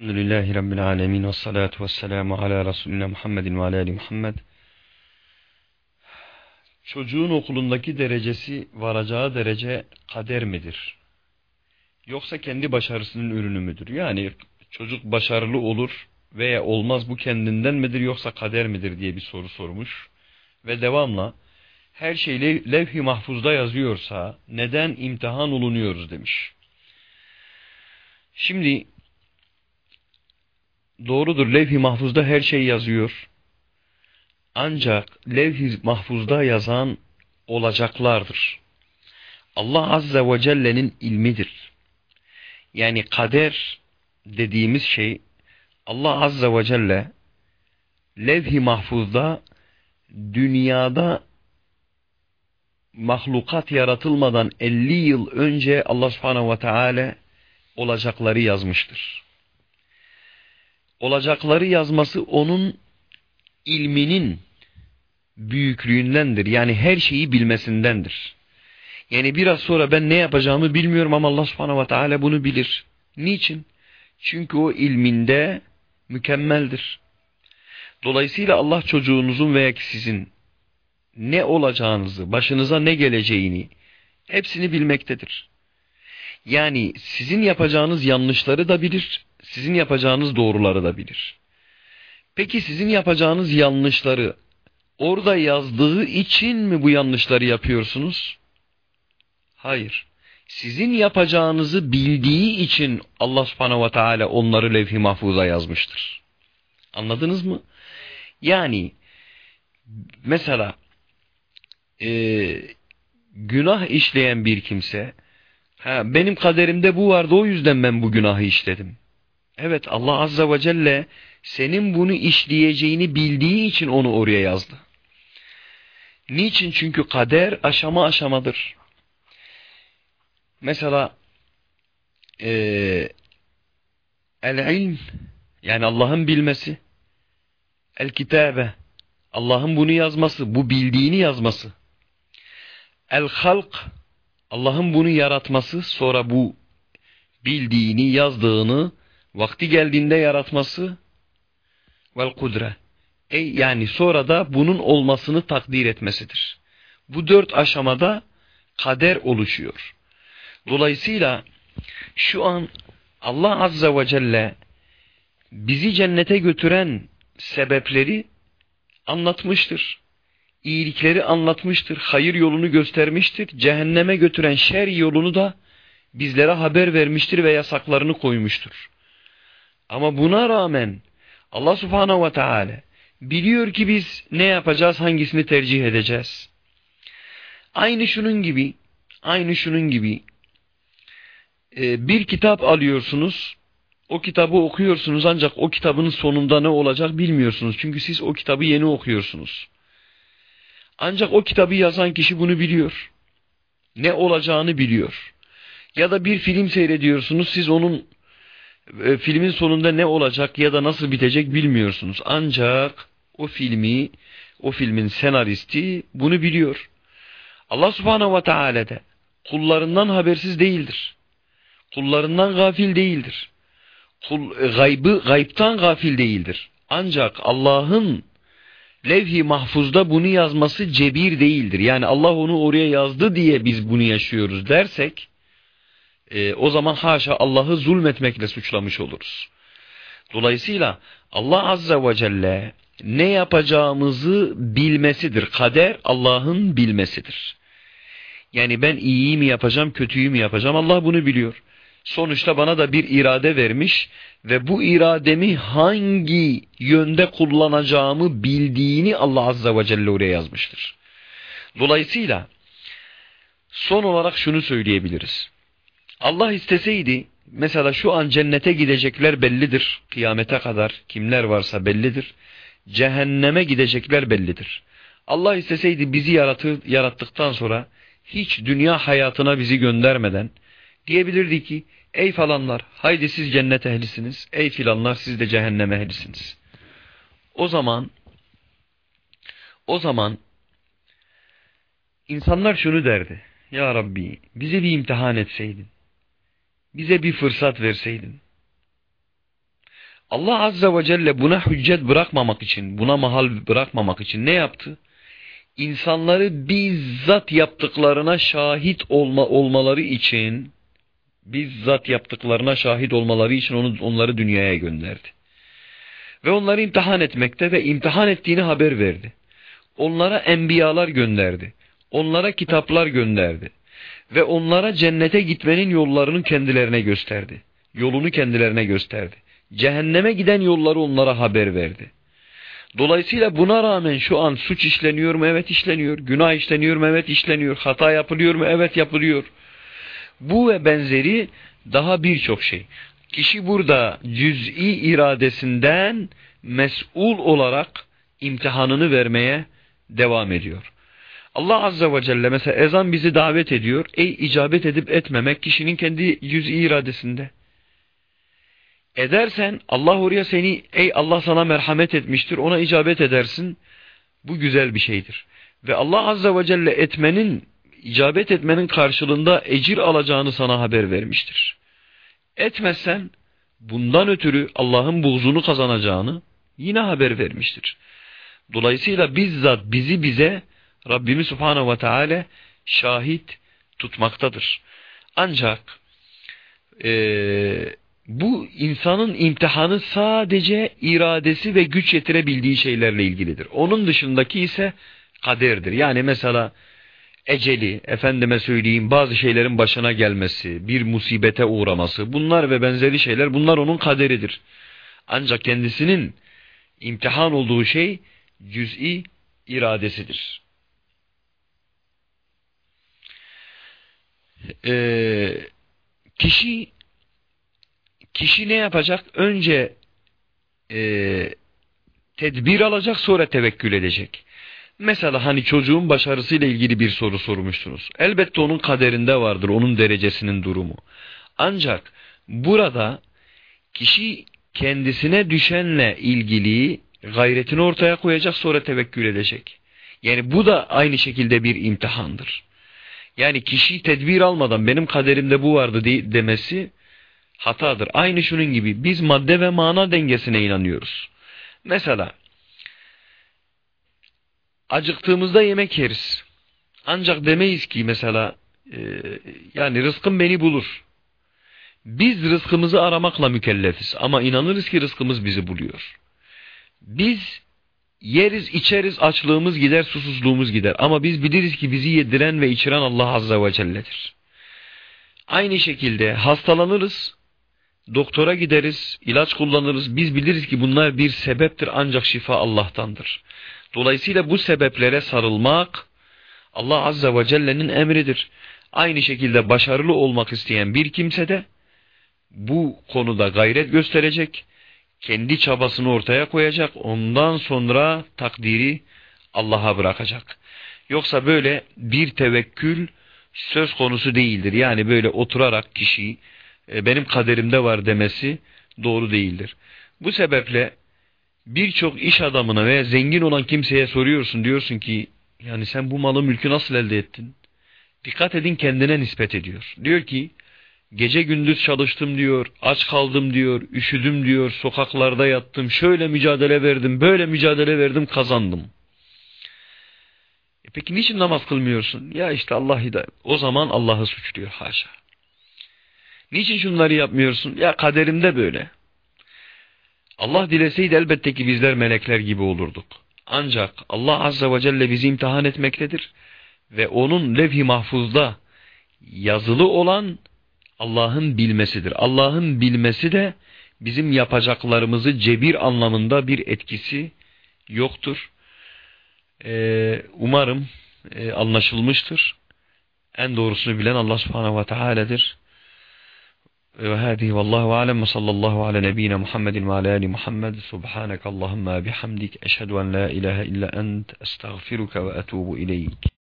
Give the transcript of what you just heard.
Elhamdülillahi Rabbil alemin ve salatu ve selamu ala Resulina Muhammedin ve ala Ali Muhammed. Çocuğun okulundaki derecesi varacağı derece kader midir? Yoksa kendi başarısının ürünü müdür? Yani çocuk başarılı olur veya olmaz bu kendinden midir yoksa kader midir diye bir soru sormuş. Ve devamla her şey levh-i mahfuzda yazıyorsa neden imtihan olunuyoruz demiş. Şimdi Doğrudur levh-i mahfuzda her şey yazıyor. Ancak levh-i mahfuzda yazan olacaklardır. Allah Azze ve Celle'nin ilmidir. Yani kader dediğimiz şey Allah Azze ve Celle levh-i mahfuzda dünyada mahlukat yaratılmadan 50 yıl önce Allah Subhanahu ve Teala olacakları yazmıştır olacakları yazması onun ilminin büyüklüğündendir. Yani her şeyi bilmesindendir. Yani biraz sonra ben ne yapacağımı bilmiyorum ama Allah subhanahu ve teala bunu bilir. Niçin? Çünkü o ilminde mükemmeldir. Dolayısıyla Allah çocuğunuzun veya sizin ne olacağınızı, başınıza ne geleceğini hepsini bilmektedir. Yani sizin yapacağınız yanlışları da bilir, sizin yapacağınız doğruları da bilir. Peki sizin yapacağınız yanlışları orada yazdığı için mi bu yanlışları yapıyorsunuz? Hayır. Sizin yapacağınızı bildiği için Allah subhanehu ve teala onları levh-i mahfuza yazmıştır. Anladınız mı? Yani mesela e, günah işleyen bir kimse ha, benim kaderimde bu vardı o yüzden ben bu günahı işledim. Evet Allah Azza ve Celle senin bunu işleyeceğini bildiği için onu oraya yazdı. Niçin? Çünkü kader aşama aşamadır. Mesela e, el-ilm yani Allah'ın bilmesi el-kitabe Allah'ın bunu yazması, bu bildiğini yazması el-halk Allah'ın bunu yaratması sonra bu bildiğini yazdığını vakti geldiğinde yaratması vel kudre. E, yani sonra da bunun olmasını takdir etmesidir. Bu dört aşamada kader oluşuyor. Dolayısıyla şu an Allah Azza ve Celle bizi cennete götüren sebepleri anlatmıştır. İyilikleri anlatmıştır. Hayır yolunu göstermiştir. Cehenneme götüren şer yolunu da bizlere haber vermiştir ve yasaklarını koymuştur. Ama buna rağmen Allah subhanahu ve teala biliyor ki biz ne yapacağız, hangisini tercih edeceğiz. Aynı şunun gibi, aynı şunun gibi e, bir kitap alıyorsunuz, o kitabı okuyorsunuz ancak o kitabın sonunda ne olacak bilmiyorsunuz. Çünkü siz o kitabı yeni okuyorsunuz. Ancak o kitabı yazan kişi bunu biliyor. Ne olacağını biliyor. Ya da bir film seyrediyorsunuz, siz onun e, filmin sonunda ne olacak ya da nasıl bitecek bilmiyorsunuz. Ancak o filmi, o filmin senaristi bunu biliyor. Allah subhanehu ve teala de kullarından habersiz değildir. Kullarından gafil değildir. Kul, e, gaybı, gaybtan gafil değildir. Ancak Allah'ın levh-i mahfuzda bunu yazması cebir değildir. Yani Allah onu oraya yazdı diye biz bunu yaşıyoruz dersek, e, o zaman haşa Allah'ı zulmetmekle suçlamış oluruz. Dolayısıyla Allah Azze ve Celle ne yapacağımızı bilmesidir. Kader Allah'ın bilmesidir. Yani ben iyiyi mi yapacağım, kötüyü mü yapacağım Allah bunu biliyor. Sonuçta bana da bir irade vermiş ve bu irademi hangi yönde kullanacağımı bildiğini Allah Azze ve Celle oraya yazmıştır. Dolayısıyla son olarak şunu söyleyebiliriz. Allah isteseydi mesela şu an cennete gidecekler bellidir. Kıyamete kadar kimler varsa bellidir. Cehenneme gidecekler bellidir. Allah isteseydi bizi yaratır, yarattıktan sonra hiç dünya hayatına bizi göndermeden diyebilirdi ki ey falanlar haydi siz cennet ehlisiniz ey filanlar siz de cehennem ehlisiniz. O zaman o zaman insanlar şunu derdi. Ya Rabbi bizi bir imtihan etseydin bize bir fırsat verseydin. Allah Azze ve Celle buna hüccet bırakmamak için, buna mahal bırakmamak için ne yaptı? İnsanları bizzat yaptıklarına şahit olma, olmaları için, bizzat yaptıklarına şahit olmaları için onu, onları dünyaya gönderdi. Ve onları imtihan etmekte ve imtihan ettiğini haber verdi. Onlara enbiyalar gönderdi. Onlara kitaplar gönderdi. Ve onlara cennete gitmenin yollarını kendilerine gösterdi. Yolunu kendilerine gösterdi. Cehenneme giden yolları onlara haber verdi. Dolayısıyla buna rağmen şu an suç işleniyor mu? Evet işleniyor. Günah işleniyor mu? Evet işleniyor. Hata yapılıyor mu? Evet yapılıyor. Bu ve benzeri daha birçok şey. Kişi burada cüz'i iradesinden mesul olarak imtihanını vermeye devam ediyor. Allah Azze ve Celle mesela ezan bizi davet ediyor. Ey icabet edip etmemek kişinin kendi cüz'i iradesinde. Edersen Allah oraya seni ey Allah sana merhamet etmiştir ona icabet edersin. Bu güzel bir şeydir. Ve Allah Azze ve Celle etmenin, icabet etmenin karşılığında ecir alacağını sana haber vermiştir. Etmezsen bundan ötürü Allah'ın buğzunu kazanacağını yine haber vermiştir. Dolayısıyla bizzat bizi bize Rabbimiz Subhanahu ve Teala şahit tutmaktadır. Ancak e, bu insanın imtihanı sadece iradesi ve güç yetirebildiği şeylerle ilgilidir. Onun dışındaki ise kaderdir. Yani mesela eceli, efendime söyleyeyim bazı şeylerin başına gelmesi, bir musibete uğraması, bunlar ve benzeri şeyler bunlar onun kaderidir. Ancak kendisinin imtihan olduğu şey cüz'i iradesidir. Ee, kişi kişi ne yapacak? Önce e, tedbir alacak sonra tevekkül edecek. Mesela hani çocuğun başarısıyla ilgili bir soru sormuştunuz. Elbette onun kaderinde vardır, onun derecesinin durumu. Ancak burada kişi kendisine düşenle ilgili gayretini ortaya koyacak sonra tevekkül edecek. Yani bu da aynı şekilde bir imtihandır. Yani kişi tedbir almadan benim kaderimde bu vardı demesi hatadır. Aynı şunun gibi biz madde ve mana dengesine inanıyoruz. Mesela acıktığımızda yemek yeriz. Ancak demeyiz ki mesela e, yani rızkım beni bulur. Biz rızkımızı aramakla mükellefiz ama inanırız ki rızkımız bizi buluyor. Biz yeriz içeriz açlığımız gider susuzluğumuz gider ama biz biliriz ki bizi yediren ve içiren Allah Azze ve Celle'dir. Aynı şekilde hastalanırız Doktora gideriz, ilaç kullanırız. Biz biliriz ki bunlar bir sebeptir ancak şifa Allah'tandır. Dolayısıyla bu sebeplere sarılmak Allah Azze ve Celle'nin emridir. Aynı şekilde başarılı olmak isteyen bir kimse de bu konuda gayret gösterecek, kendi çabasını ortaya koyacak, ondan sonra takdiri Allah'a bırakacak. Yoksa böyle bir tevekkül söz konusu değildir. Yani böyle oturarak kişi e, benim kaderimde var demesi doğru değildir. Bu sebeple birçok iş adamına veya zengin olan kimseye soruyorsun diyorsun ki yani sen bu malı mülkü nasıl elde ettin? Dikkat edin kendine nispet ediyor. Diyor ki gece gündüz çalıştım diyor, aç kaldım diyor, üşüdüm diyor, sokaklarda yattım, şöyle mücadele verdim, böyle mücadele verdim, kazandım. E peki niçin namaz kılmıyorsun? Ya işte Allah hidayet. O zaman Allah'ı suçluyor haşa. Niçin şunları yapmıyorsun? Ya kaderimde böyle. Allah dileseydi elbette ki bizler melekler gibi olurduk. Ancak Allah Azze ve Celle bizi imtihan etmektedir. Ve onun levh-i mahfuzda yazılı olan Allah'ın bilmesidir. Allah'ın bilmesi de bizim yapacaklarımızı cebir anlamında bir etkisi yoktur. Ee, umarım e, anlaşılmıştır. En doğrusunu bilen Allah subhanahu ve teala'dır. Ve hâdihi vallahu alem ve sallallahu ala nebine Muhammedin ve ala ali Muhammed. Subhaneke Allahümme bihamdik. Eşhedü en la ilahe illa ent. Estağfiruke ve etubu ileyk.